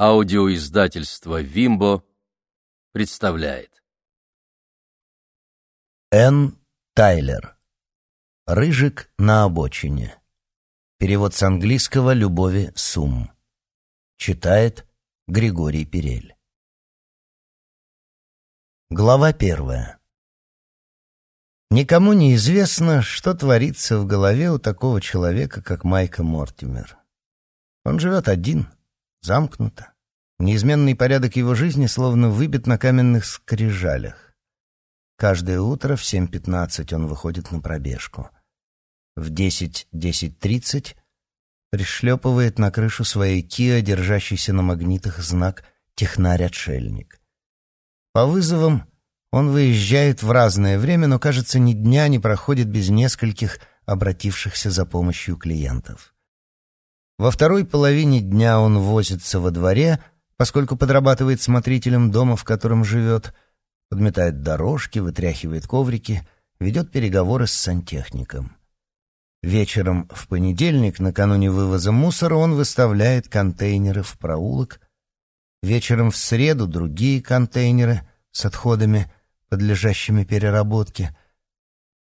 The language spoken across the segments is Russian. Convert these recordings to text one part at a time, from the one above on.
Аудиоиздательство «Вимбо» представляет. Н. Тайлер. «Рыжик на обочине». Перевод с английского Любови Сум. Читает Григорий Перель. Глава первая. Никому не известно, что творится в голове у такого человека, как Майка Мортимер. Он живет один — замкнуто. Неизменный порядок его жизни словно выбит на каменных скрижалях. Каждое утро в 7.15 он выходит на пробежку. В 10.10.30 пришлепывает на крышу своей Киа, держащийся на магнитах знак «Технарь-отшельник». По вызовам он выезжает в разное время, но, кажется, ни дня не проходит без нескольких обратившихся за помощью клиентов. Во второй половине дня он возится во дворе, поскольку подрабатывает смотрителем дома, в котором живет, подметает дорожки, вытряхивает коврики, ведет переговоры с сантехником. Вечером в понедельник, накануне вывоза мусора, он выставляет контейнеры в проулок. Вечером в среду другие контейнеры с отходами, подлежащими переработке.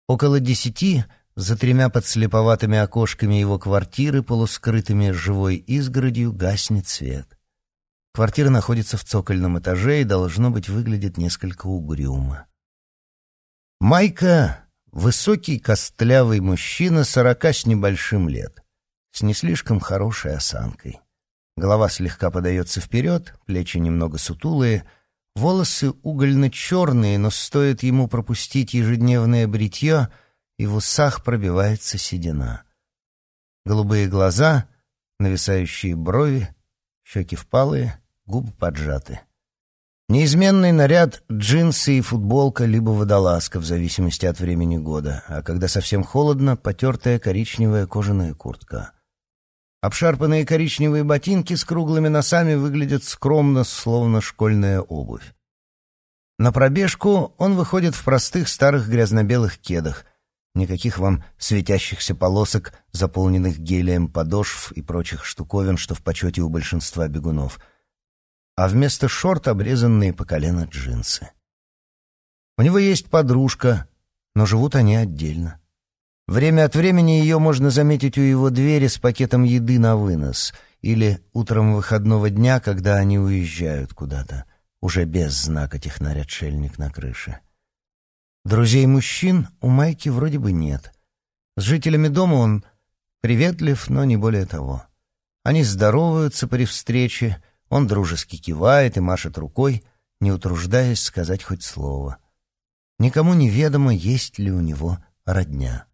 Около десяти за тремя подслеповатыми окошками его квартиры, полускрытыми живой изгородью, гаснет свет. Квартира находится в цокольном этаже и, должно быть, выглядит несколько угрюмо. Майка — высокий костлявый мужчина сорока с небольшим лет, с не слишком хорошей осанкой. Голова слегка подается вперед, плечи немного сутулые, волосы угольно-черные, но стоит ему пропустить ежедневное бритье — и в усах пробивается седина. Голубые глаза, нависающие брови, щеки впалые, губы поджаты. Неизменный наряд — джинсы и футболка, либо водолазка, в зависимости от времени года, а когда совсем холодно — потертая коричневая кожаная куртка. Обшарпанные коричневые ботинки с круглыми носами выглядят скромно, словно школьная обувь. На пробежку он выходит в простых старых грязно-белых кедах — Никаких вам светящихся полосок, заполненных гелием подошв и прочих штуковин, что в почете у большинства бегунов. А вместо шорт обрезанные по колено джинсы. У него есть подружка, но живут они отдельно. Время от времени ее можно заметить у его двери с пакетом еды на вынос или утром выходного дня, когда они уезжают куда-то, уже без знака технарь-отшельник на крыше. Друзей мужчин у Майки вроде бы нет. С жителями дома он приветлив, но не более того. Они здороваются при встрече, он дружески кивает и машет рукой, не утруждаясь сказать хоть слово. Никому неведомо, есть ли у него родня.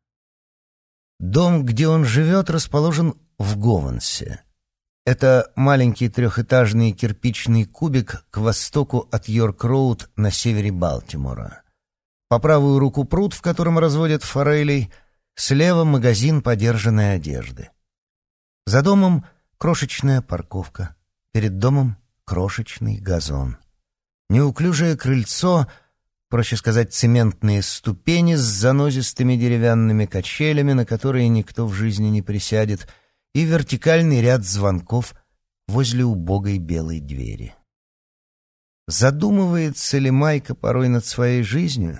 Дом, где он живет, расположен в Говансе. Это маленький трехэтажный кирпичный кубик к востоку от Йорк-Роуд на севере Балтимора. По правую руку пруд, в котором разводят форелей, слева магазин подержанной одежды. За домом крошечная парковка, перед домом крошечный газон. Неуклюжее крыльцо, проще сказать, цементные ступени с занозистыми деревянными качелями, на которые никто в жизни не присядет, и вертикальный ряд звонков возле убогой белой двери. Задумывается ли Майка порой над своей жизнью?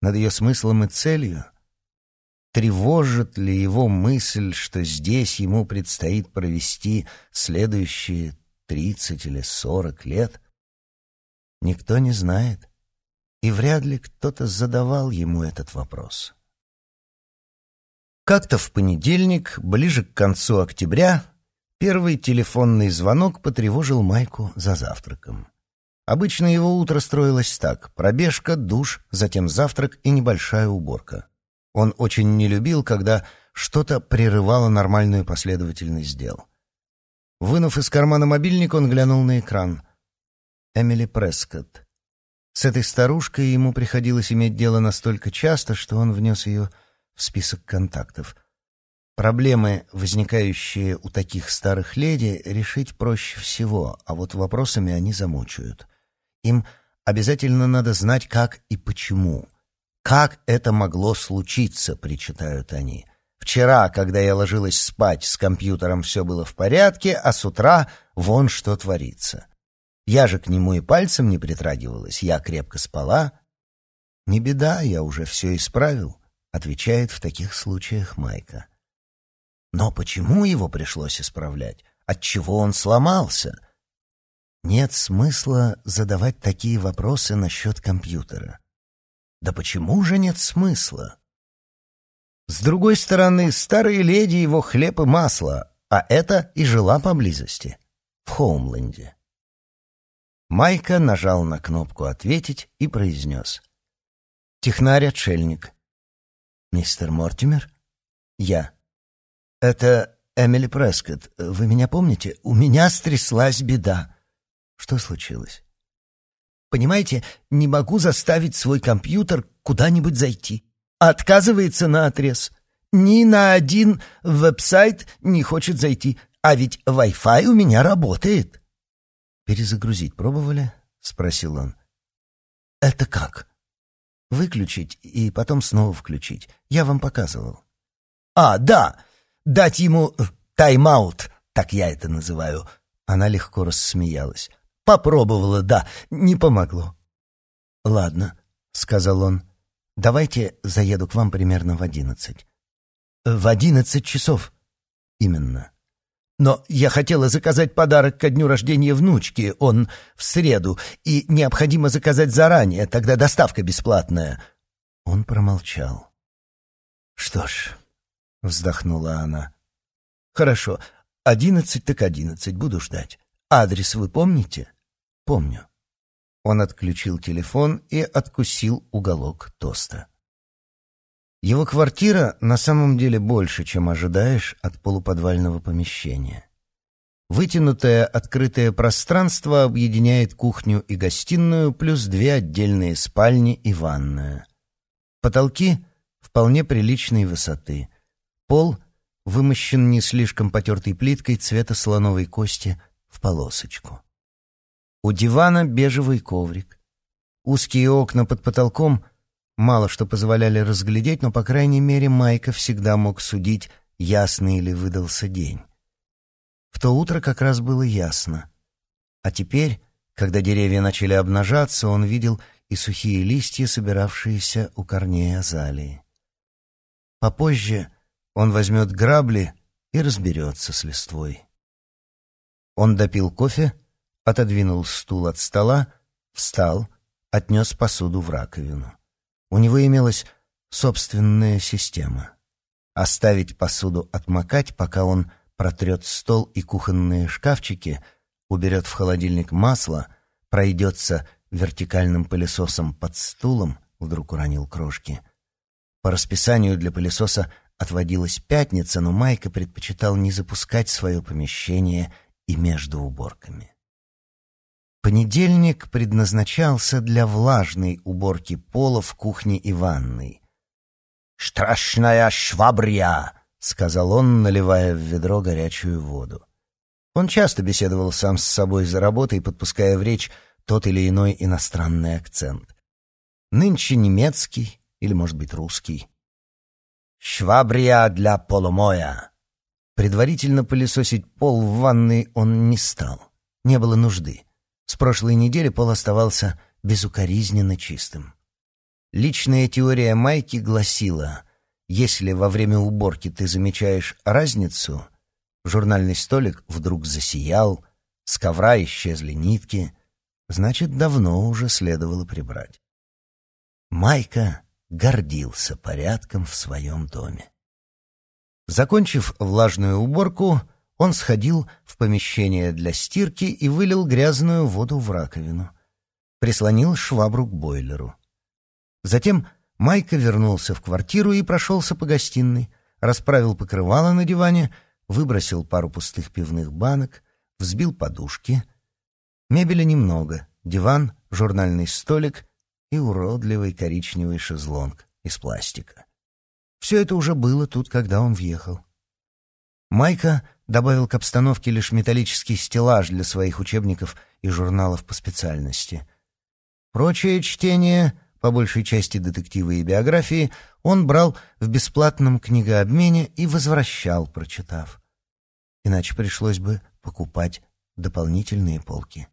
Над ее смыслом и целью? Тревожит ли его мысль, что здесь ему предстоит провести следующие тридцать или сорок лет? Никто не знает, и вряд ли кто-то задавал ему этот вопрос. Как-то в понедельник, ближе к концу октября, первый телефонный звонок потревожил Майку за завтраком. Обычно его утро строилось так: пробежка, душ, затем завтрак и небольшая уборка. Он очень не любил, когда что-то прерывало нормальную последовательность дел. Вынув из кармана мобильник, он глянул на экран. Эмили Прескотт. С этой старушкой ему приходилось иметь дело настолько часто, что он внес ее в список контактов. Проблемы, возникающие у таких старых леди, решить проще всего, а вот вопросами они замучают. Им обязательно надо знать, как и почему. Как это могло случиться, причитают они. Вчера, когда я ложилась спать, с компьютером все было в порядке, а с утра вон что творится. Я же к нему и пальцем не притрагивалась, я крепко спала. «Не беда, я уже все исправил», — отвечает в таких случаях Майка. Но почему его пришлось исправлять? Отчего он сломался? Нет смысла задавать такие вопросы насчет компьютера. Да почему же нет смысла? С другой стороны, старые леди его хлеб и масло, а это и жила поблизости, в Хоумленде. Майка нажал на кнопку «Ответить» и произнес. «Технарь-отшельник». «Мистер Мортимер?» «Я». «Это Эмили Прескотт. Вы меня помните? У меня стряслась беда». «Что случилось?» «Понимаете, не могу заставить свой компьютер куда-нибудь зайти. Отказывается на отрез. Ни на один веб-сайт не хочет зайти, а ведь Wi-Fi у меня работает. Перезагрузить пробовали? спросил он. Это как? Выключить и потом снова включить. Я вам показывал. А, да, дать ему э, тайм-аут, так я это называю. Она легко рассмеялась. Попробовала, да, не помогло. Ладно, сказал он. Давайте заеду к вам примерно в одиннадцать. В одиннадцать часов. Именно. Но я хотела заказать подарок ко дню рождения внучки, он в среду, и необходимо заказать заранее, тогда доставка бесплатная. Он промолчал. Что ж, вздохнула она. Хорошо, одиннадцать так одиннадцать, буду ждать. Адрес вы помните? Помню. Он отключил телефон и откусил уголок тоста. Его квартира на самом деле больше, чем ожидаешь от полуподвального помещения. Вытянутое открытое пространство объединяет кухню и гостиную, плюс две отдельные спальни и ванная. Потолки вполне приличной высоты. Пол вымощен не слишком потертой плиткой цвета слоновой кости в полосочку. У дивана бежевый коврик. Узкие окна под потолком мало что позволяли разглядеть, но, по крайней мере, Майка всегда мог судить, ясный ли выдался день. В то утро как раз было ясно. А теперь, когда деревья начали обнажаться, он видел и сухие листья, собиравшиеся у корней азалии. Попозже он возьмет грабли и разберется с листвой. Он допил кофе отодвинул стул от стола, встал, отнес посуду в раковину. У него имелась собственная система. Оставить посуду отмокать, пока он протрет стол и кухонные шкафчики, уберет в холодильник масло, пройдется вертикальным пылесосом под стулом, вдруг уронил крошки. По расписанию для пылесоса отводилась пятница, но Майка предпочитал не запускать свое помещение и между уборками. Понедельник предназначался для влажной уборки пола в кухне и ванной. «Страшная швабря!» — сказал он, наливая в ведро горячую воду. Он часто беседовал сам с собой за работой, подпуская в речь тот или иной иностранный акцент. Нынче немецкий или, может быть, русский. «Швабрия для полумоя!» Предварительно пылесосить пол в ванной он не стал. Не было нужды. С прошлой недели пол оставался безукоризненно чистым. Личная теория Майки гласила, если во время уборки ты замечаешь разницу, журнальный столик вдруг засиял, с ковра исчезли нитки, значит, давно уже следовало прибрать. Майка гордился порядком в своем доме. Закончив влажную уборку, он сходил в помещение для стирки и вылил грязную воду в раковину. Прислонил швабру к бойлеру. Затем Майка вернулся в квартиру и прошелся по гостиной, расправил покрывало на диване, выбросил пару пустых пивных банок, взбил подушки. Мебели немного. Диван, журнальный столик и уродливый коричневый шезлонг из пластика. Все это уже было тут, когда он въехал. Майка добавил к обстановке лишь металлический стеллаж для своих учебников и журналов по специальности. Прочее чтение по большей части детективы и биографии, он брал в бесплатном книгообмене и возвращал, прочитав. Иначе пришлось бы покупать дополнительные полки.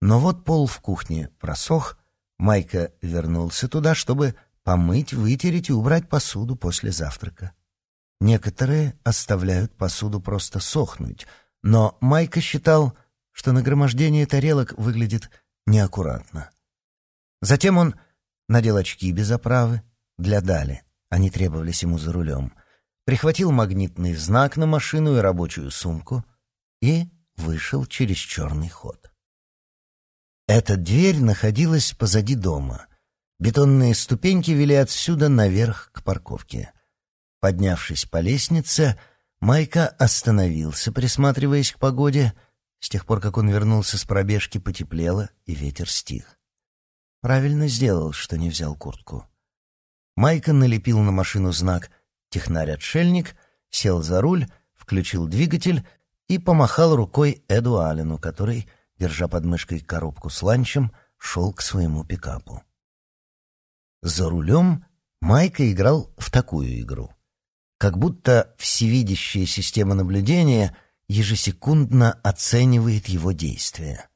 Но вот пол в кухне просох, Майка вернулся туда, чтобы помыть, вытереть и убрать посуду после завтрака. Некоторые оставляют посуду просто сохнуть, но Майка считал, что нагромождение тарелок выглядит неаккуратно. Затем он надел очки без оправы для Дали, они требовались ему за рулем, прихватил магнитный знак на машину и рабочую сумку и вышел через черный ход. Эта дверь находилась позади дома. Бетонные ступеньки вели отсюда наверх к парковке. Поднявшись по лестнице, Майка остановился, присматриваясь к погоде. С тех пор, как он вернулся с пробежки, потеплело, и ветер стих. Правильно сделал, что не взял куртку. Майка налепил на машину знак «Технарь-отшельник», сел за руль, включил двигатель и помахал рукой Эду Аллену, который держа под мышкой коробку с ланчем, шел к своему пикапу. За рулем Майка играл в такую игру. Как будто всевидящая система наблюдения ежесекундно оценивает его действия.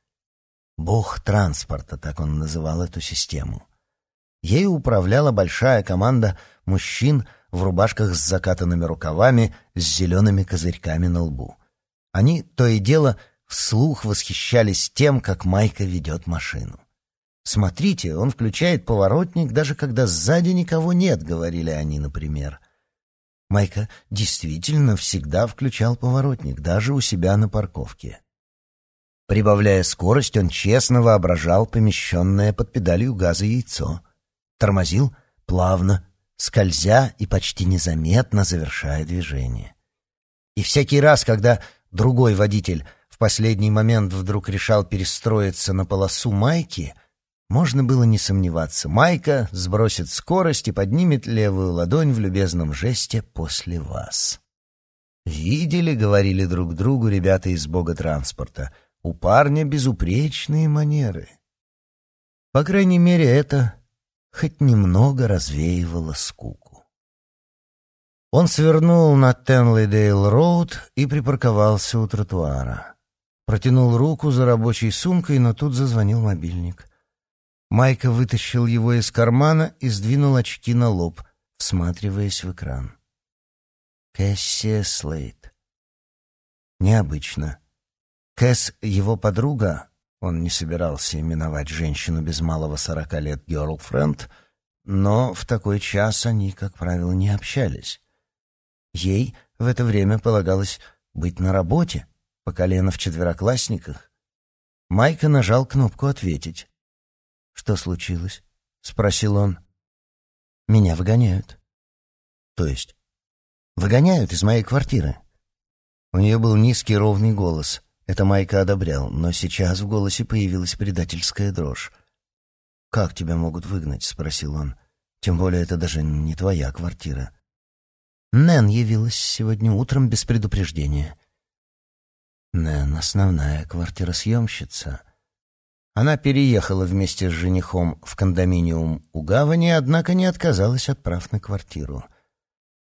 «Бог транспорта», так он называл эту систему. Ею управляла большая команда мужчин в рубашках с закатанными рукавами с зелеными козырьками на лбу. Они то и дело вслух восхищались тем, как Майка ведет машину. «Смотрите, он включает поворотник, даже когда сзади никого нет», — говорили они, например. Майка действительно всегда включал поворотник, даже у себя на парковке. Прибавляя скорость, он честно воображал помещенное под педалью газа яйцо. Тормозил плавно, скользя и почти незаметно завершая движение. И всякий раз, когда другой водитель в последний момент вдруг решал перестроиться на полосу Майки, можно было не сомневаться. Майка сбросит скорость и поднимет левую ладонь в любезном жесте после вас. «Видели?» — говорили друг другу ребята из бога транспорта. «У парня безупречные манеры». По крайней мере, это хоть немного развеивало скуку. Он свернул на Тенлидейл-роуд и припарковался у тротуара. Протянул руку за рабочей сумкой, но тут зазвонил мобильник. Майка вытащил его из кармана и сдвинул очки на лоб, всматриваясь в экран. Кэссия Слейт. Необычно. Кэс — его подруга, он не собирался именовать женщину без малого сорока лет герлфренд, но в такой час они, как правило, не общались. Ей в это время полагалось быть на работе — по колено в четвероклассниках. Майка нажал кнопку «Ответить». «Что случилось?» — спросил он. «Меня выгоняют». «То есть?» «Выгоняют из моей квартиры». У нее был низкий ровный голос. Это Майка одобрял, но сейчас в голосе появилась предательская дрожь. «Как тебя могут выгнать?» — спросил он. «Тем более это даже не твоя квартира». Нэн явилась сегодня утром без предупреждения. Нэн — основная квартиросъемщица. Она переехала вместе с женихом в кондоминиум у гавани, однако не отказалась от прав на квартиру.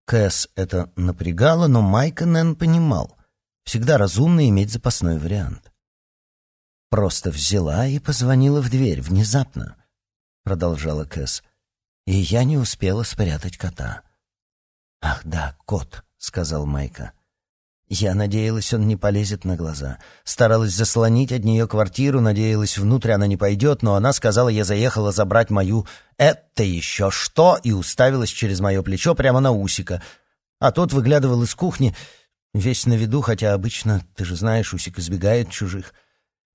Кэс это напрягало, но Майка Нэн понимал. Всегда разумно иметь запасной вариант. «Просто взяла и позвонила в дверь внезапно», — продолжала Кэс. «И я не успела спрятать кота». «Ах да, кот», — сказал Майка. Я надеялась, он не полезет на глаза. Старалась заслонить от нее квартиру, надеялась, внутрь она не пойдет, но она сказала, я заехала забрать мою «это еще что?» и уставилась через мое плечо прямо на Усика. А тот выглядывал из кухни, весь на виду, хотя обычно, ты же знаешь, Усик избегает чужих.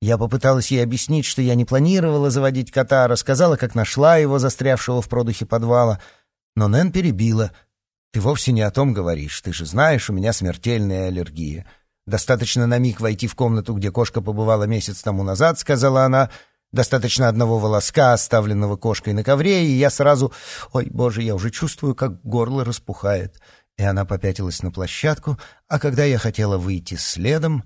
Я попыталась ей объяснить, что я не планировала заводить кота, рассказала, как нашла его, застрявшего в продухе подвала. Но Нэн перебила — ты вовсе не о том говоришь. Ты же знаешь, у меня смертельная аллергия. Достаточно на миг войти в комнату, где кошка побывала месяц тому назад, сказала она. Достаточно одного волоска, оставленного кошкой на ковре, и я сразу... Ой, боже, я уже чувствую, как горло распухает. И она попятилась на площадку, а когда я хотела выйти следом,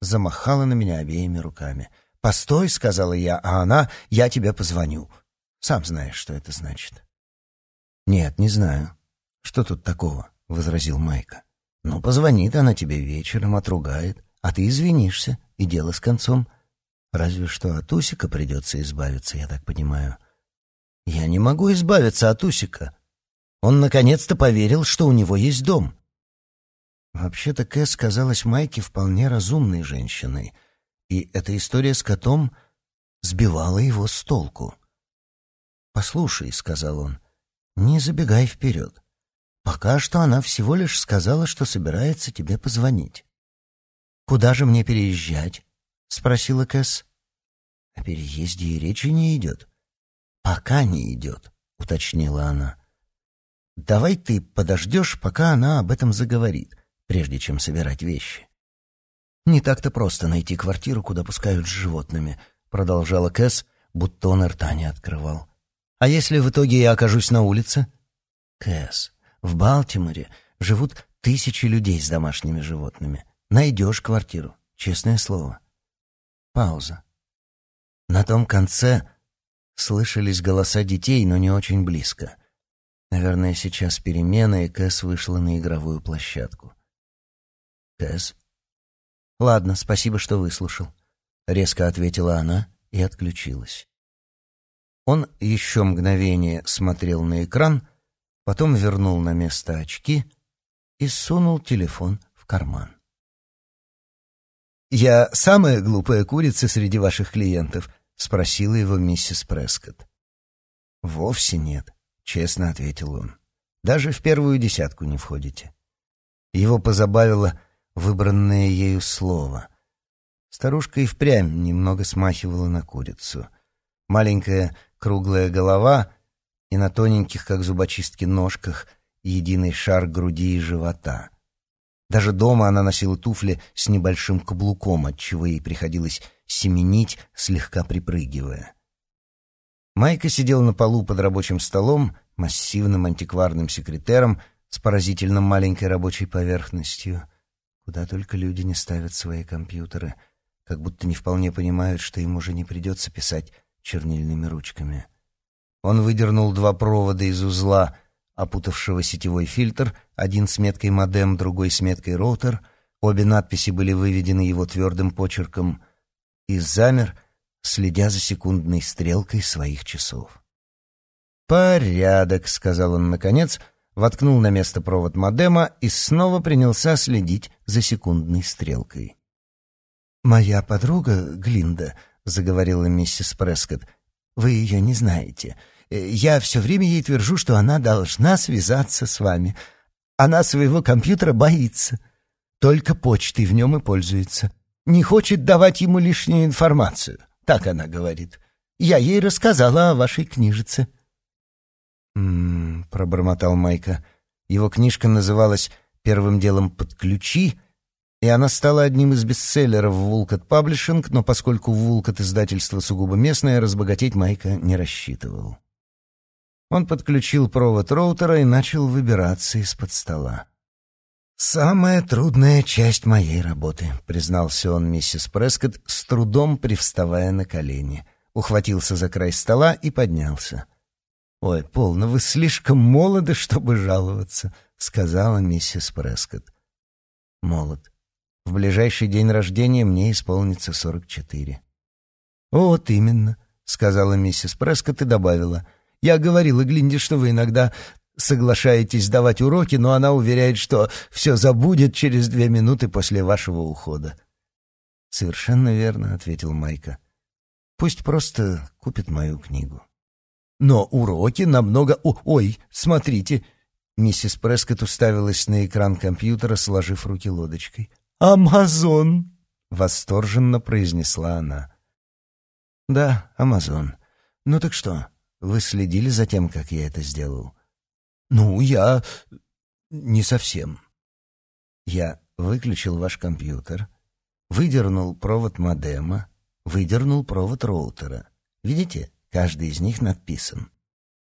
замахала на меня обеими руками. «Постой», — сказала я, а она «Я тебе позвоню». Сам знаешь, что это значит. Нет, не знаю. Что тут такого? возразил Майка. Ну, позвонит она тебе вечером, отругает, а ты извинишься, и дело с концом. Разве что от Усика придется избавиться, я так понимаю. Я не могу избавиться от Усика. Он наконец-то поверил, что у него есть дом. Вообще-то Кэс казалась Майке вполне разумной женщиной, и эта история с котом сбивала его с толку. «Послушай», — сказал он, — «не забегай вперед. Пока что она всего лишь сказала, что собирается тебе позвонить». «Куда же мне переезжать?» — спросила Кэс. «О переезде и речи не идет». «Пока не идет», — уточнила она. «Давай ты подождешь, пока она об этом заговорит, прежде чем собирать вещи». «Не так-то просто найти квартиру, куда пускают с животными», — продолжала Кэс, будто он рта не открывал. «А если в итоге я окажусь на улице?» «Кэс, в Балтиморе живут тысячи людей с домашними животными. Найдешь квартиру, честное слово». Пауза. На том конце слышались голоса детей, но не очень близко. Наверное, сейчас перемена, и Кэс вышла на игровую площадку. «Кэс?» «Ладно, спасибо, что выслушал», — резко ответила она и отключилась. Он еще мгновение смотрел на экран, потом вернул на место очки и сунул телефон в карман. «Я самая глупая курица среди ваших клиентов?» — спросила его миссис Прескотт. «Вовсе нет», — честно ответил он. «Даже в первую десятку не входите». Его позабавило выбранное ею слово. Старушка и впрямь немного смахивала на курицу. Маленькая круглая голова и на тоненьких, как зубочистки, ножках единый шар груди и живота. Даже дома она носила туфли с небольшим каблуком, отчего ей приходилось семенить, слегка припрыгивая. Майка сидел на полу под рабочим столом, массивным антикварным секретером с поразительно маленькой рабочей поверхностью — Куда только люди не ставят свои компьютеры, как будто не вполне понимают, что им уже не придется писать чернильными ручками. Он выдернул два провода из узла, опутавшего сетевой фильтр, один с меткой модем, другой с меткой роутер. Обе надписи были выведены его твердым почерком. И замер, следя за секундной стрелкой своих часов. «Порядок», — сказал он наконец, — воткнул на место провод модема и снова принялся следить за секундной стрелкой. «Моя подруга Глинда», — заговорила миссис Прескотт, — «вы ее не знаете. Я все время ей твержу, что она должна связаться с вами. Она своего компьютера боится. Только почтой в нем и пользуется. Не хочет давать ему лишнюю информацию. Так она говорит. Я ей рассказала о вашей книжице». «М-м-м», пробормотал Майка. Его книжка называлась «Первым делом подключи», и она стала одним из бестселлеров в Вулкат Паблишинг, но поскольку Вулкат издательство сугубо местное, разбогатеть Майка не рассчитывал. Он подключил провод роутера и начал выбираться из-под стола. «Самая трудная часть моей работы», — признался он миссис Прескотт, с трудом привставая на колени. Ухватился за край стола и поднялся. «Ой, полно, вы слишком молоды, чтобы жаловаться», — сказала миссис Прескотт. «Молод. В ближайший день рождения мне исполнится сорок четыре». «Вот именно», — сказала миссис Прескотт и добавила. «Я говорила Глинде, что вы иногда соглашаетесь давать уроки, но она уверяет, что все забудет через две минуты после вашего ухода». «Совершенно верно», — ответил Майка. «Пусть просто купит мою книгу». Но уроки намного... О, ой, смотрите!» Миссис Прескотт уставилась на экран компьютера, сложив руки лодочкой. «Амазон!» — восторженно произнесла она. «Да, Амазон. Ну так что, вы следили за тем, как я это сделал?» «Ну, я... не совсем». Я выключил ваш компьютер, выдернул провод модема, выдернул провод роутера. Видите? Каждый из них надписан.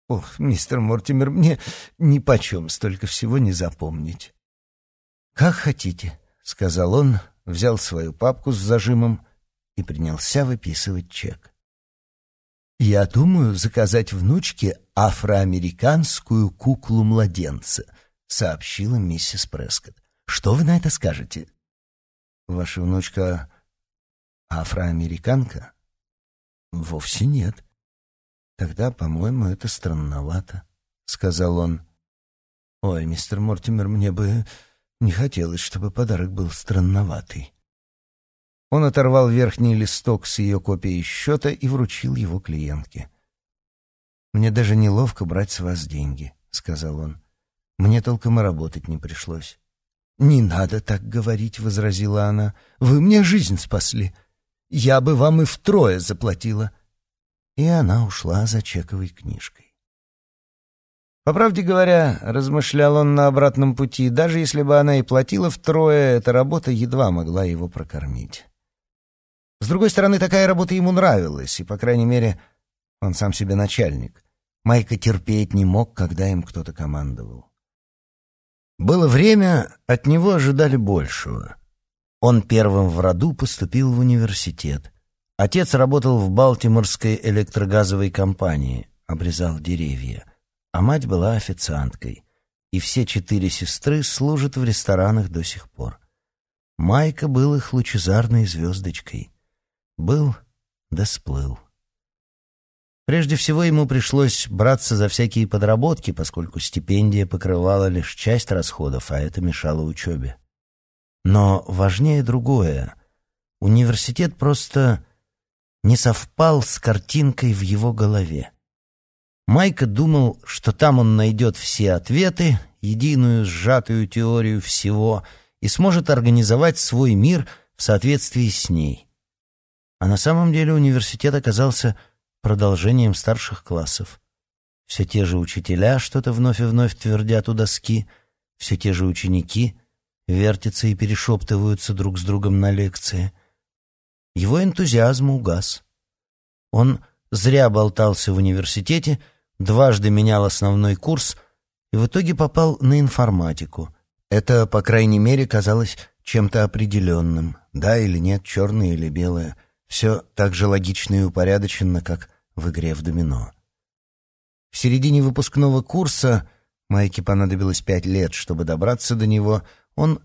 Ох, мистер Мортимер, мне нипочем столько всего не запомнить. Как хотите, сказал он, взял свою папку с зажимом и принялся выписывать чек. Я думаю заказать внучке афроамериканскую куклу-младенца, сообщила миссис Прескотт. Что вы на это скажете? Ваша внучка афроамериканка? Вовсе нет. Тогда, по-моему, это странновато, сказал он. Ой, мистер Мортимер, мне бы не хотелось, чтобы подарок был странноватый. Он оторвал верхний листок с ее копией счета и вручил его клиентке. «Мне даже неловко брать с вас деньги», — сказал он. «Мне толком и работать не пришлось». «Не надо так говорить», — возразила она. «Вы мне жизнь спасли. Я бы вам и втрое заплатила». И она ушла за чековой книжкой. По правде говоря, размышлял он на обратном пути, даже если бы она и платила втрое, эта работа едва могла его прокормить. С другой стороны, такая работа ему нравилась, и, по крайней мере, он сам себе начальник. Майка терпеть не мог, когда им кто-то командовал. Было время, от него ожидали большего. Он первым в роду поступил в университет. Отец работал в Балтиморской электрогазовой компании, обрезал деревья, а мать была официанткой. И все четыре сестры служат в ресторанах до сих пор. Майка был их лучезарной звездочкой. Был да сплыл. Прежде всего ему пришлось браться за всякие подработки, поскольку стипендия покрывала лишь часть расходов, а это мешало учебе. Но важнее другое. Университет просто не совпал с картинкой в его голове. Майка думал, что там он найдет все ответы, единую сжатую теорию всего и сможет организовать свой мир в соответствии с ней. А на самом деле университет оказался продолжением старших классов. Все те же учителя что-то вновь и вновь твердят у доски, все те же ученики вертятся и перешептываются друг с другом на лекции. Его энтузиазм угас. Он зря болтался в университете, дважды менял основной курс и в итоге попал на информатику. Это, по крайней мере, казалось чем-то определенным, да или нет, черное или белое. Все так же логично и упорядоченно, как в игре в домино. В середине выпускного курса, Майке понадобилось пять лет, чтобы добраться до него, он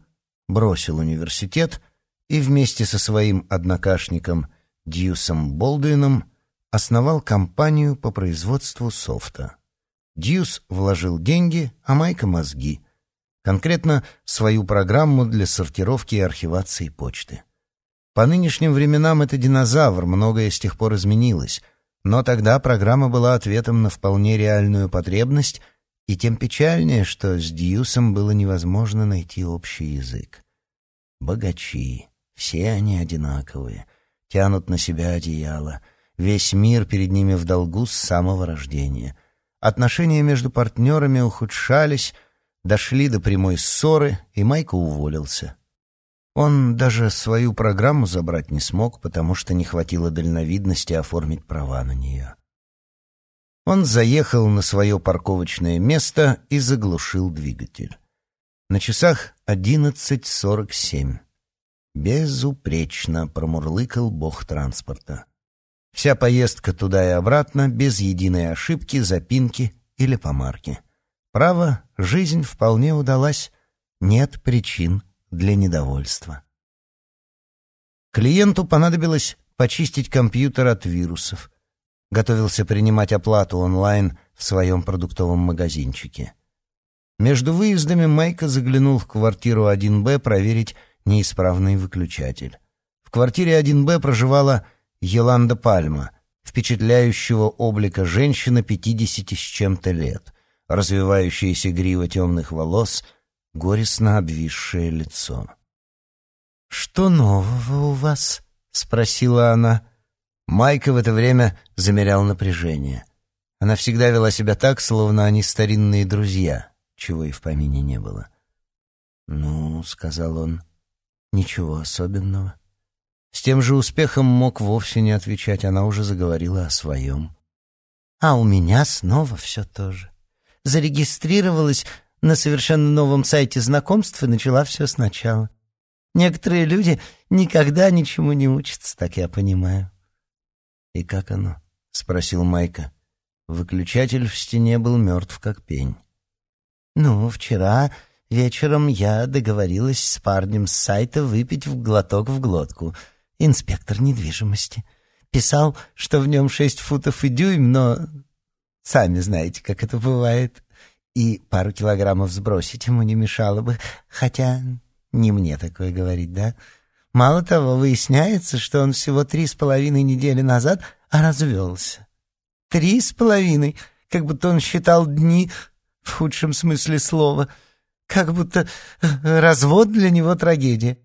бросил университет и вместе со своим однокашником Дьюсом Болдуином основал компанию по производству софта. Дьюс вложил деньги, а Майк — мозги. Конкретно свою программу для сортировки и архивации почты. По нынешним временам это динозавр, многое с тех пор изменилось — но тогда программа была ответом на вполне реальную потребность, и тем печальнее, что с Дьюсом было невозможно найти общий язык. Богачи, все они одинаковые, тянут на себя одеяло, весь мир перед ними в долгу с самого рождения. Отношения между партнерами ухудшались, дошли до прямой ссоры, и Майка уволился. Он даже свою программу забрать не смог, потому что не хватило дальновидности оформить права на нее. Он заехал на свое парковочное место и заглушил двигатель. На часах одиннадцать сорок семь. Безупречно промурлыкал бог транспорта. Вся поездка туда и обратно, без единой ошибки, запинки или помарки. Право, жизнь вполне удалась. Нет причин для недовольства. Клиенту понадобилось почистить компьютер от вирусов. Готовился принимать оплату онлайн в своем продуктовом магазинчике. Между выездами Майка заглянул в квартиру 1Б проверить неисправный выключатель. В квартире 1Б проживала Еланда Пальма, впечатляющего облика женщина 50 с чем-то лет, развивающаяся грива темных волос — горестно обвисшее лицо. «Что нового у вас?» — спросила она. Майка в это время замерял напряжение. Она всегда вела себя так, словно они старинные друзья, чего и в помине не было. «Ну», — сказал он, — «ничего особенного». С тем же успехом мог вовсе не отвечать, она уже заговорила о своем. «А у меня снова все то же. Зарегистрировалась на совершенно новом сайте знакомств и начала все сначала. Некоторые люди никогда ничему не учатся, так я понимаю. И как оно? — спросил Майка. Выключатель в стене был мертв, как пень. «Ну, вчера вечером я договорилась с парнем с сайта выпить в глоток в глотку. Инспектор недвижимости. Писал, что в нем шесть футов и дюйм, но... Сами знаете, как это бывает. И пару килограммов сбросить ему не мешало бы. Хотя не мне такое говорить, да? Мало того, выясняется, что он всего три с половиной недели назад развелся. Три с половиной, как будто он считал дни в худшем смысле слова, как будто э, развод для него трагедия.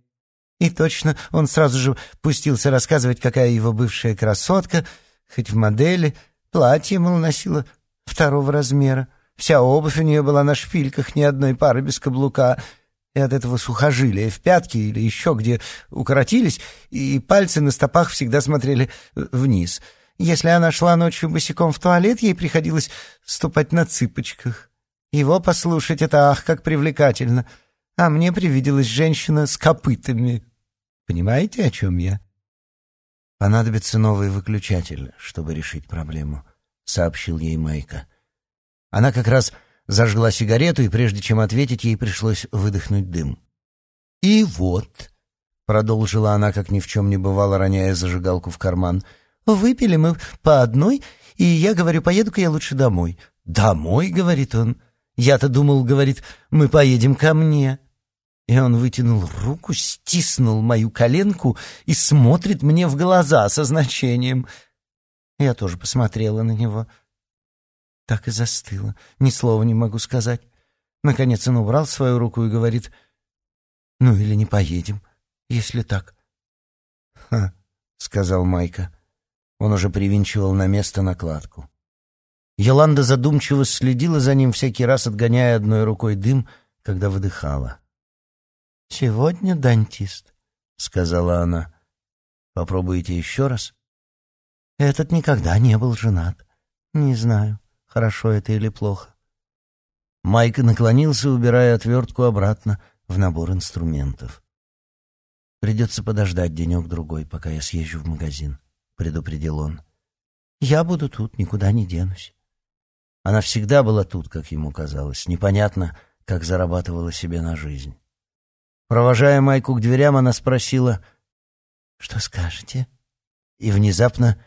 И точно он сразу же пустился рассказывать, какая его бывшая красотка, хоть в модели, платье, мол, носила второго размера. Вся обувь у нее была на шпильках, ни одной пары без каблука — и от этого сухожилия в пятке или еще где укоротились, и пальцы на стопах всегда смотрели вниз. Если она шла ночью босиком в туалет, ей приходилось ступать на цыпочках. Его послушать — это ах, как привлекательно. А мне привиделась женщина с копытами. Понимаете, о чем я? «Понадобится новый выключатель, чтобы решить проблему», — сообщил ей Майка. Она как раз зажгла сигарету, и прежде чем ответить, ей пришлось выдохнуть дым. «И вот», — продолжила она, как ни в чем не бывало, роняя зажигалку в карман, — «выпили мы по одной, и я говорю, поеду-ка я лучше домой». «Домой?» — говорит он. «Я-то думал, — говорит, — мы поедем ко мне». И он вытянул руку, стиснул мою коленку и смотрит мне в глаза со значением. Я тоже посмотрела на него — так и застыла. Ни слова не могу сказать. Наконец он убрал свою руку и говорит, «Ну или не поедем, если так». «Ха», — сказал Майка. Он уже привинчивал на место накладку. Йоланда задумчиво следила за ним, всякий раз отгоняя одной рукой дым, когда выдыхала. «Сегодня дантист», — сказала она. «Попробуйте еще раз?» «Этот никогда не был женат. Не знаю хорошо это или плохо. Майк наклонился, убирая отвертку обратно в набор инструментов. «Придется подождать денек-другой, пока я съезжу в магазин», — предупредил он. «Я буду тут, никуда не денусь». Она всегда была тут, как ему казалось. Непонятно, как зарабатывала себе на жизнь. Провожая Майку к дверям, она спросила, «Что скажете?» И внезапно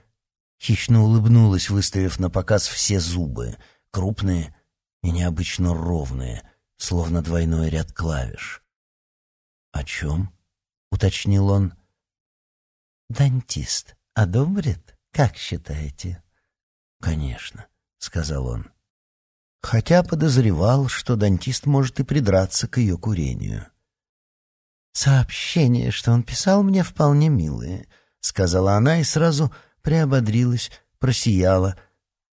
Хищно улыбнулась, выставив на показ все зубы, крупные и необычно ровные, словно двойной ряд клавиш. «О чем?» — уточнил он. «Дантист одобрит, как считаете?» «Конечно», — сказал он. Хотя подозревал, что дантист может и придраться к ее курению. «Сообщения, что он писал мне, вполне милые», — сказала она и сразу приободрилась, просияла.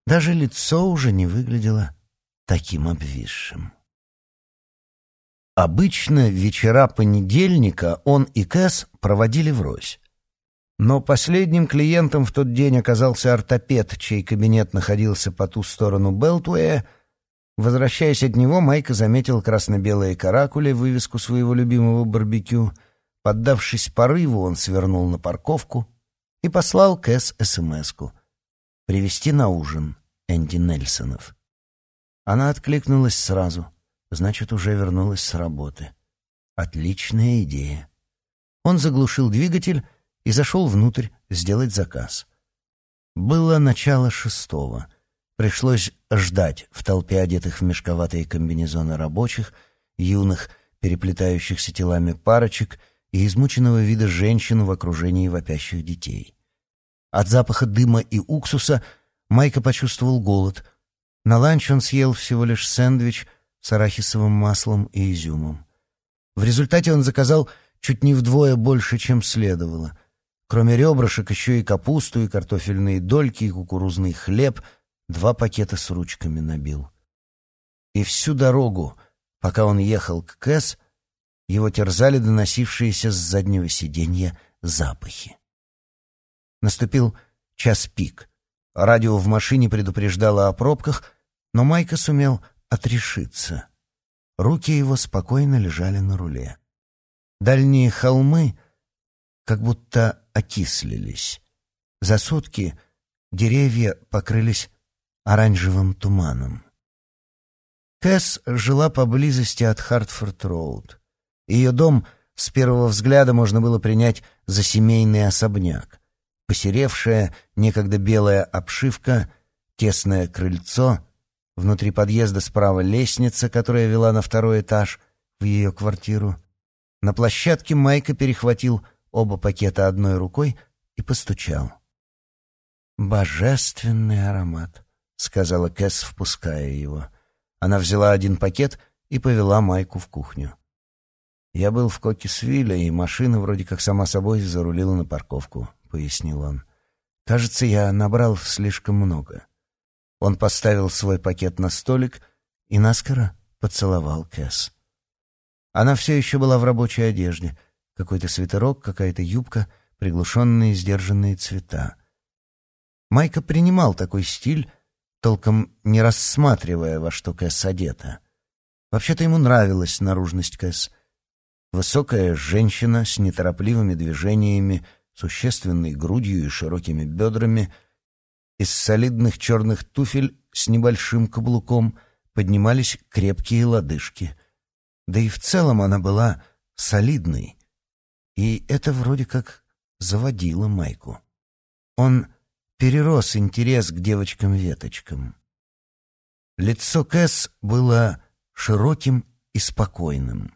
Даже лицо уже не выглядело таким обвисшим. Обычно вечера понедельника он и Кэс проводили врозь. Но последним клиентом в тот день оказался ортопед, чей кабинет находился по ту сторону Белтуэя. Возвращаясь от него, Майка заметил красно-белые каракули, вывеску своего любимого барбекю. Поддавшись порыву, он свернул на парковку и послал Кэс СМС-ку «Привезти на ужин Энди Нельсонов». Она откликнулась сразу, значит, уже вернулась с работы. Отличная идея. Он заглушил двигатель и зашел внутрь сделать заказ. Было начало шестого. Пришлось ждать в толпе одетых в мешковатые комбинезоны рабочих, юных, переплетающихся телами парочек — и измученного вида женщин в окружении вопящих детей. От запаха дыма и уксуса Майка почувствовал голод. На ланч он съел всего лишь сэндвич с арахисовым маслом и изюмом. В результате он заказал чуть не вдвое больше, чем следовало. Кроме ребрышек еще и капусту, и картофельные дольки, и кукурузный хлеб, два пакета с ручками набил. И всю дорогу, пока он ехал к Кэс, его терзали доносившиеся с заднего сиденья запахи. Наступил час пик. Радио в машине предупреждало о пробках, но Майка сумел отрешиться. Руки его спокойно лежали на руле. Дальние холмы как будто окислились. За сутки Деревья покрылись оранжевым туманом. Кэс жила поблизости от Хартфорд-Роуд. Ее дом с первого взгляда можно было принять за семейный особняк. Посеревшая, некогда белая обшивка, тесное крыльцо, внутри подъезда справа лестница, которая вела на второй этаж в ее квартиру. На площадке Майка перехватил оба пакета одной рукой и постучал. «Божественный аромат», — сказала Кэс, впуская его. Она взяла один пакет и повела Майку в кухню. «Я был в Кокисвилле, и машина вроде как сама собой зарулила на парковку», — пояснил он. «Кажется, я набрал слишком много». Он поставил свой пакет на столик и наскоро поцеловал Кэс. Она все еще была в рабочей одежде. Какой-то свитерок, какая-то юбка, приглушенные сдержанные цвета. Майка принимал такой стиль, толком не рассматривая, во что Кэс одета. Вообще-то ему нравилась наружность Кэс. Высокая женщина с неторопливыми движениями, существенной грудью и широкими бедрами, из солидных черных туфель с небольшим каблуком поднимались крепкие лодыжки. Да и в целом она была солидной, и это вроде как заводило Майку. Он перерос интерес к девочкам-веточкам. Лицо Кэс было широким и спокойным.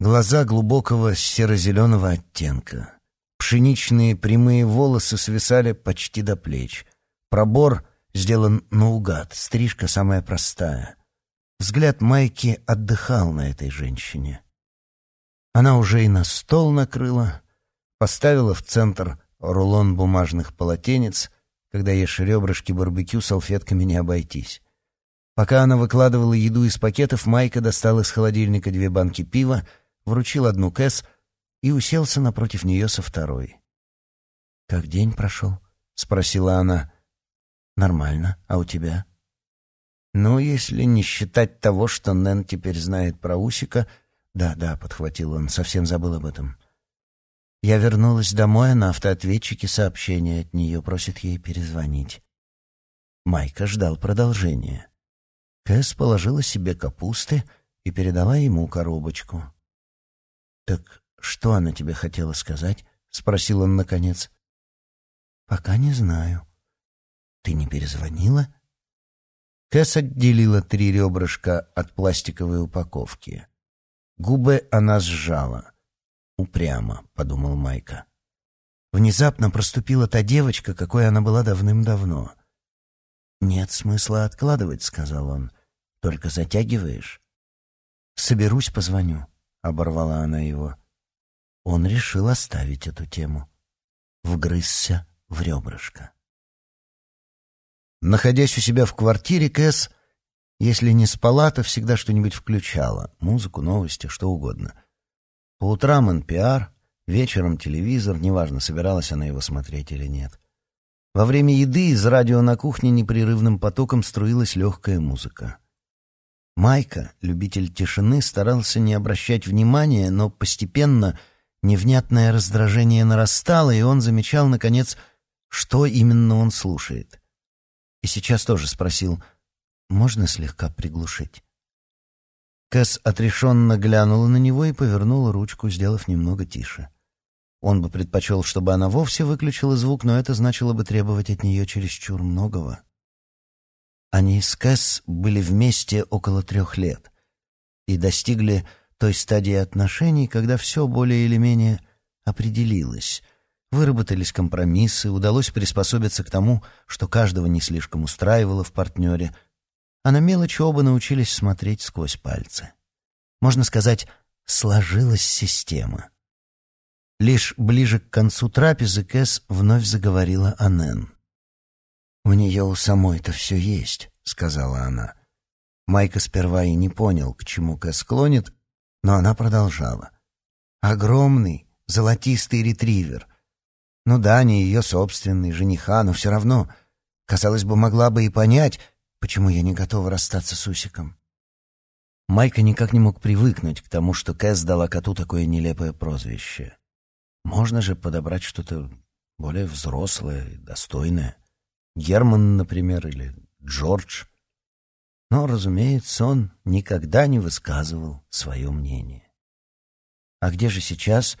Глаза глубокого серо-зеленого оттенка. Пшеничные прямые волосы свисали почти до плеч. Пробор сделан наугад, стрижка самая простая. Взгляд Майки отдыхал на этой женщине. Она уже и на стол накрыла, поставила в центр рулон бумажных полотенец — когда ешь ребрышки барбекю, салфетками не обойтись. Пока она выкладывала еду из пакетов, Майка достал из холодильника две банки пива, вручил одну Кэс и уселся напротив нее со второй. «Как день прошел?» — спросила она. «Нормально. А у тебя?» «Ну, если не считать того, что Нэн теперь знает про Усика...» «Да, да», — подхватил он, совсем забыл об этом. Я вернулась домой, а на автоответчике сообщение от нее просит ей перезвонить. Майка ждал продолжения. Кэс положила себе капусты и передала ему коробочку. «Так что она тебе хотела сказать?» — спросил он наконец. «Пока не знаю». «Ты не перезвонила?» Кэс отделила три ребрышка от пластиковой упаковки. Губы она сжала. Упрямо, подумал Майка. Внезапно проступила та девочка, какой она была давным-давно. «Нет смысла откладывать», — сказал он. «Только затягиваешь». «Соберусь, позвоню», — оборвала она его. Он решил оставить эту тему. Вгрызся в ребрышко. Находясь у себя в квартире, Кэс, если не спала, то всегда что-нибудь включала. Музыку, новости, что угодно — по утрам НПР, вечером телевизор, неважно, собиралась она его смотреть или нет. Во время еды из радио на кухне непрерывным потоком струилась легкая музыка. Майка, любитель тишины, старался не обращать внимания, но постепенно невнятное раздражение нарастало, и он замечал, наконец, что именно он слушает. И сейчас тоже спросил, можно слегка приглушить? Кэс отрешенно глянула на него и повернула ручку, сделав немного тише. Он бы предпочел, чтобы она вовсе выключила звук, но это значило бы требовать от нее чересчур многого. Они с Кэс были вместе около трех лет и достигли той стадии отношений, когда все более или менее определилось. Выработались компромиссы, удалось приспособиться к тому, что каждого не слишком устраивало в партнере — а на мелочи оба научились смотреть сквозь пальцы. Можно сказать, сложилась система. Лишь ближе к концу трапезы Кэс вновь заговорила о Нэн. «У нее у самой-то все есть», — сказала она. Майка сперва и не понял, к чему Кэс клонит, но она продолжала. «Огромный, золотистый ретривер. Ну да, не ее собственный, жениха, но все равно, казалось бы, могла бы и понять, Почему я не готова расстаться с Усиком? Майка никак не мог привыкнуть к тому, что Кэс дала коту такое нелепое прозвище. Можно же подобрать что-то более взрослое и достойное. Герман, например, или Джордж. Но, разумеется, он никогда не высказывал свое мнение. «А где же сейчас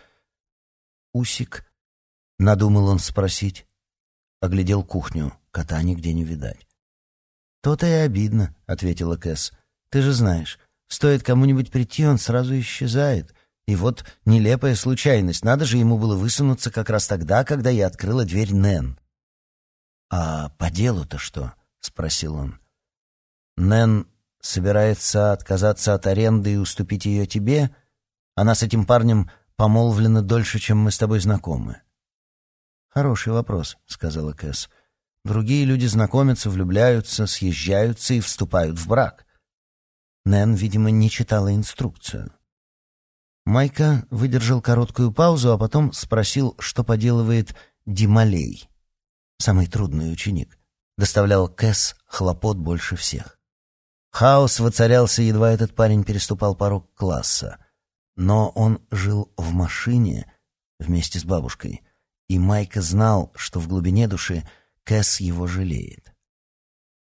Усик?» — надумал он спросить. Оглядел кухню, кота нигде не видать. «То-то и обидно», — ответила Кэс. «Ты же знаешь, стоит кому-нибудь прийти, он сразу исчезает. И вот нелепая случайность, надо же ему было высунуться как раз тогда, когда я открыла дверь Нэн». «А по делу-то что?» — спросил он. «Нэн собирается отказаться от аренды и уступить ее тебе? Она с этим парнем помолвлена дольше, чем мы с тобой знакомы». «Хороший вопрос», — сказала Кэс. «Другие люди знакомятся, влюбляются, съезжаются и вступают в брак». Нэн, видимо, не читала инструкцию. Майка выдержал короткую паузу, а потом спросил, что поделывает Дималей, самый трудный ученик. Доставлял Кэс хлопот больше всех. Хаос воцарялся, едва этот парень переступал порог класса. Но он жил в машине вместе с бабушкой — и Майка знал, что в глубине души Кэс его жалеет.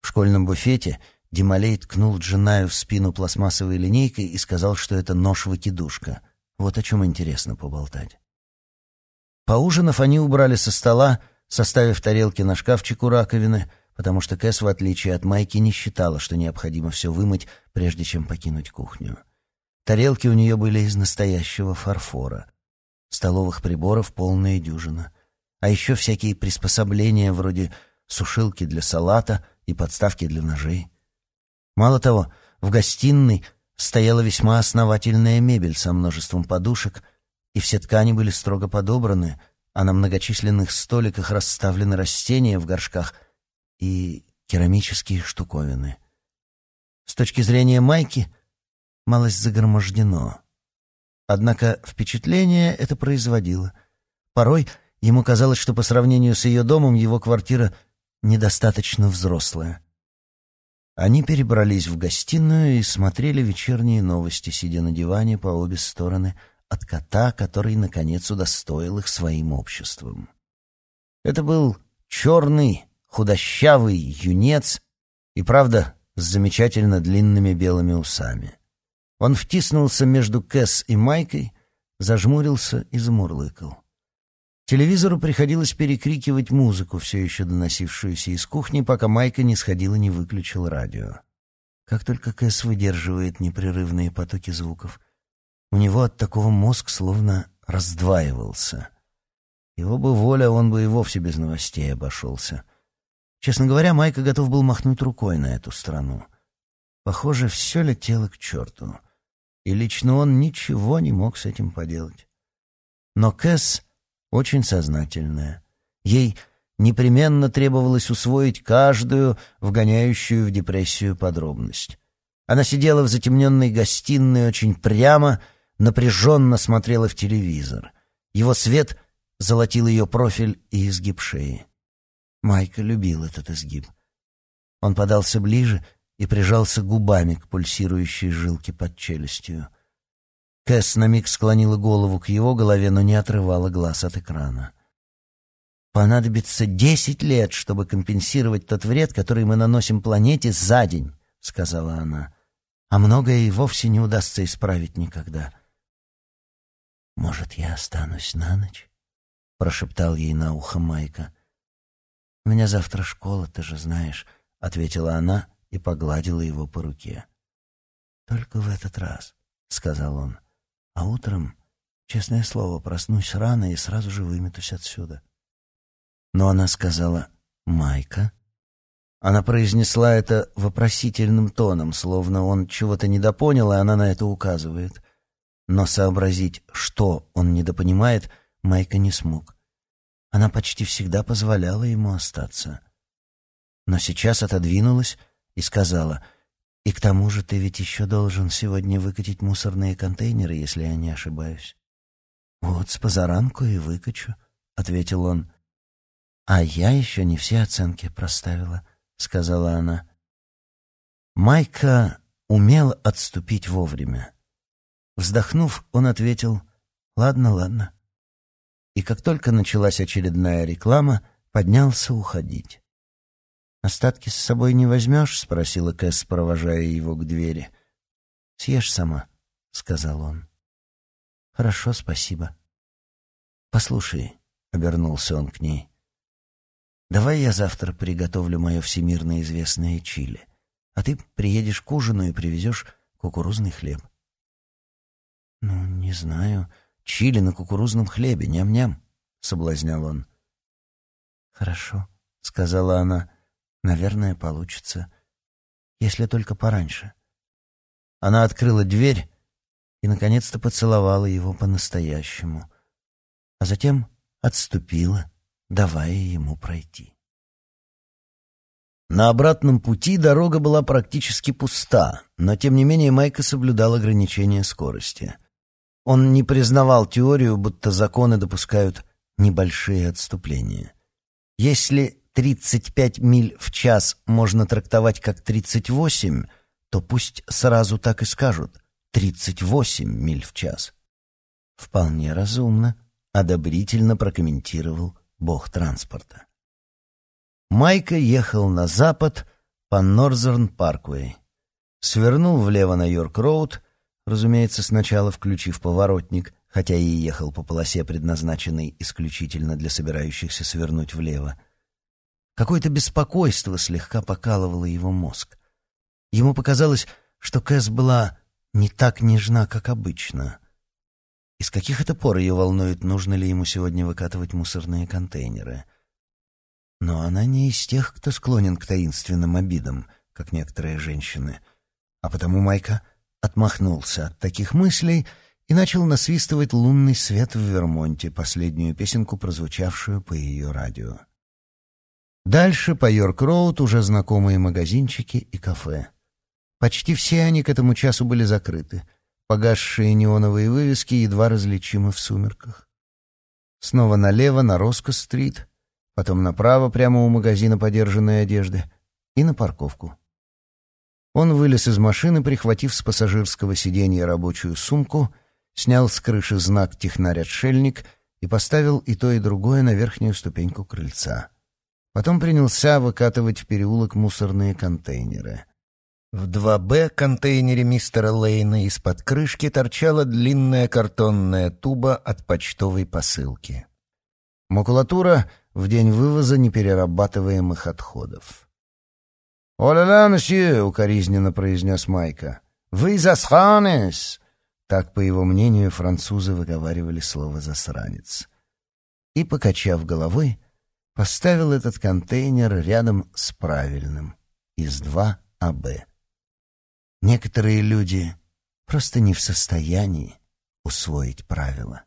В школьном буфете Дималей ткнул Джинаю в спину пластмассовой линейкой и сказал, что это нож-выкидушка. Вот о чем интересно поболтать. Поужинав, они убрали со стола, составив тарелки на шкафчик у раковины, потому что Кэс, в отличие от Майки, не считала, что необходимо все вымыть, прежде чем покинуть кухню. Тарелки у нее были из настоящего фарфора. Столовых приборов полная дюжина. А еще всякие приспособления вроде сушилки для салата и подставки для ножей. Мало того, в гостиной стояла весьма основательная мебель со множеством подушек, и все ткани были строго подобраны, а на многочисленных столиках расставлены растения в горшках и керамические штуковины. С точки зрения Майки, малость загромождено. Однако впечатление это производило. Порой ему казалось, что по сравнению с ее домом его квартира недостаточно взрослая. Они перебрались в гостиную и смотрели вечерние новости, сидя на диване по обе стороны от кота, который, наконец, удостоил их своим обществом. Это был черный, худощавый юнец и, правда, с замечательно длинными белыми усами. Он втиснулся между Кэс и Майкой, зажмурился и замурлыкал. Телевизору приходилось перекрикивать музыку, все еще доносившуюся из кухни, пока Майка не сходила, не выключил радио. Как только Кэс выдерживает непрерывные потоки звуков, у него от такого мозг словно раздваивался. Его бы воля, он бы и вовсе без новостей обошелся. Честно говоря, Майка готов был махнуть рукой на эту страну. Похоже, все летело к черту и лично он ничего не мог с этим поделать. Но Кэс очень сознательная. Ей непременно требовалось усвоить каждую вгоняющую в депрессию подробность. Она сидела в затемненной гостиной очень прямо, напряженно смотрела в телевизор. Его свет золотил ее профиль и изгиб шеи. Майка любил этот изгиб. Он подался ближе и прижался губами к пульсирующей жилке под челюстью. Кэс на миг склонила голову к его голове, но не отрывала глаз от экрана. «Понадобится десять лет, чтобы компенсировать тот вред, который мы наносим планете за день», — сказала она. «А многое и вовсе не удастся исправить никогда». «Может, я останусь на ночь?» — прошептал ей на ухо Майка. «У меня завтра школа, ты же знаешь», — ответила она и погладила его по руке. «Только в этот раз», — сказал он. «А утром, честное слово, проснусь рано и сразу же выметусь отсюда». Но она сказала «Майка». Она произнесла это вопросительным тоном, словно он чего-то недопонял, и она на это указывает. Но сообразить, что он недопонимает, Майка не смог. Она почти всегда позволяла ему остаться. Но сейчас отодвинулась и сказала, «И к тому же ты ведь еще должен сегодня выкатить мусорные контейнеры, если я не ошибаюсь». «Вот, с позаранку и выкачу», — ответил он. «А я еще не все оценки проставила», — сказала она. Майка умел отступить вовремя. Вздохнув, он ответил «Ладно, ладно». И как только началась очередная реклама, поднялся уходить. «Остатки с собой не возьмешь?» — спросила Кэс, провожая его к двери. «Съешь сама», — сказал он. «Хорошо, спасибо». «Послушай», — обернулся он к ней, — «давай я завтра приготовлю мое всемирно известное чили, а ты приедешь к ужину и привезешь кукурузный хлеб». «Ну, не знаю. Чили на кукурузном хлебе, ням-ням», — соблазнял он. «Хорошо», — сказала она. «Наверное, получится. Если только пораньше». Она открыла дверь и, наконец-то, поцеловала его по-настоящему, а затем отступила, давая ему пройти. На обратном пути дорога была практически пуста, но, тем не менее, Майка соблюдал ограничение скорости. Он не признавал теорию, будто законы допускают небольшие отступления. Если 35 миль в час можно трактовать как 38, то пусть сразу так и скажут 38 миль в час. Вполне разумно, одобрительно прокомментировал бог транспорта. Майка ехал на запад по Норзерн Парквей. Свернул влево на Йорк-Роуд, разумеется, сначала включив поворотник, хотя и ехал по полосе, предназначенной исключительно для собирающихся свернуть влево. Какое-то беспокойство слегка покалывало его мозг. Ему показалось, что Кэс была не так нежна, как обычно. Из каких это пор ее волнует, нужно ли ему сегодня выкатывать мусорные контейнеры? Но она не из тех, кто склонен к таинственным обидам, как некоторые женщины. А потому Майка отмахнулся от таких мыслей и начал насвистывать «Лунный свет в Вермонте», последнюю песенку, прозвучавшую по ее радио. Дальше по Йорк-Роуд уже знакомые магазинчики и кафе. Почти все они к этому часу были закрыты. Погасшие неоновые вывески едва различимы в сумерках. Снова налево на Роско-стрит, потом направо прямо у магазина подержанной одежды и на парковку. Он вылез из машины, прихватив с пассажирского сиденья рабочую сумку, снял с крыши знак «Технарь-отшельник» и поставил и то, и другое на верхнюю ступеньку крыльца. Потом принялся выкатывать в переулок мусорные контейнеры. В 2Б контейнере мистера Лейна из-под крышки торчала длинная картонная туба от почтовой посылки. Макулатура в день вывоза неперерабатываемых отходов. «О-ля-ля, месье!» — укоризненно произнес Майка. «Вы засранец!» Так, по его мнению, французы выговаривали слово «засранец». И, покачав головой, поставил этот контейнер рядом с правильным из 2АБ. Некоторые люди просто не в состоянии усвоить правила.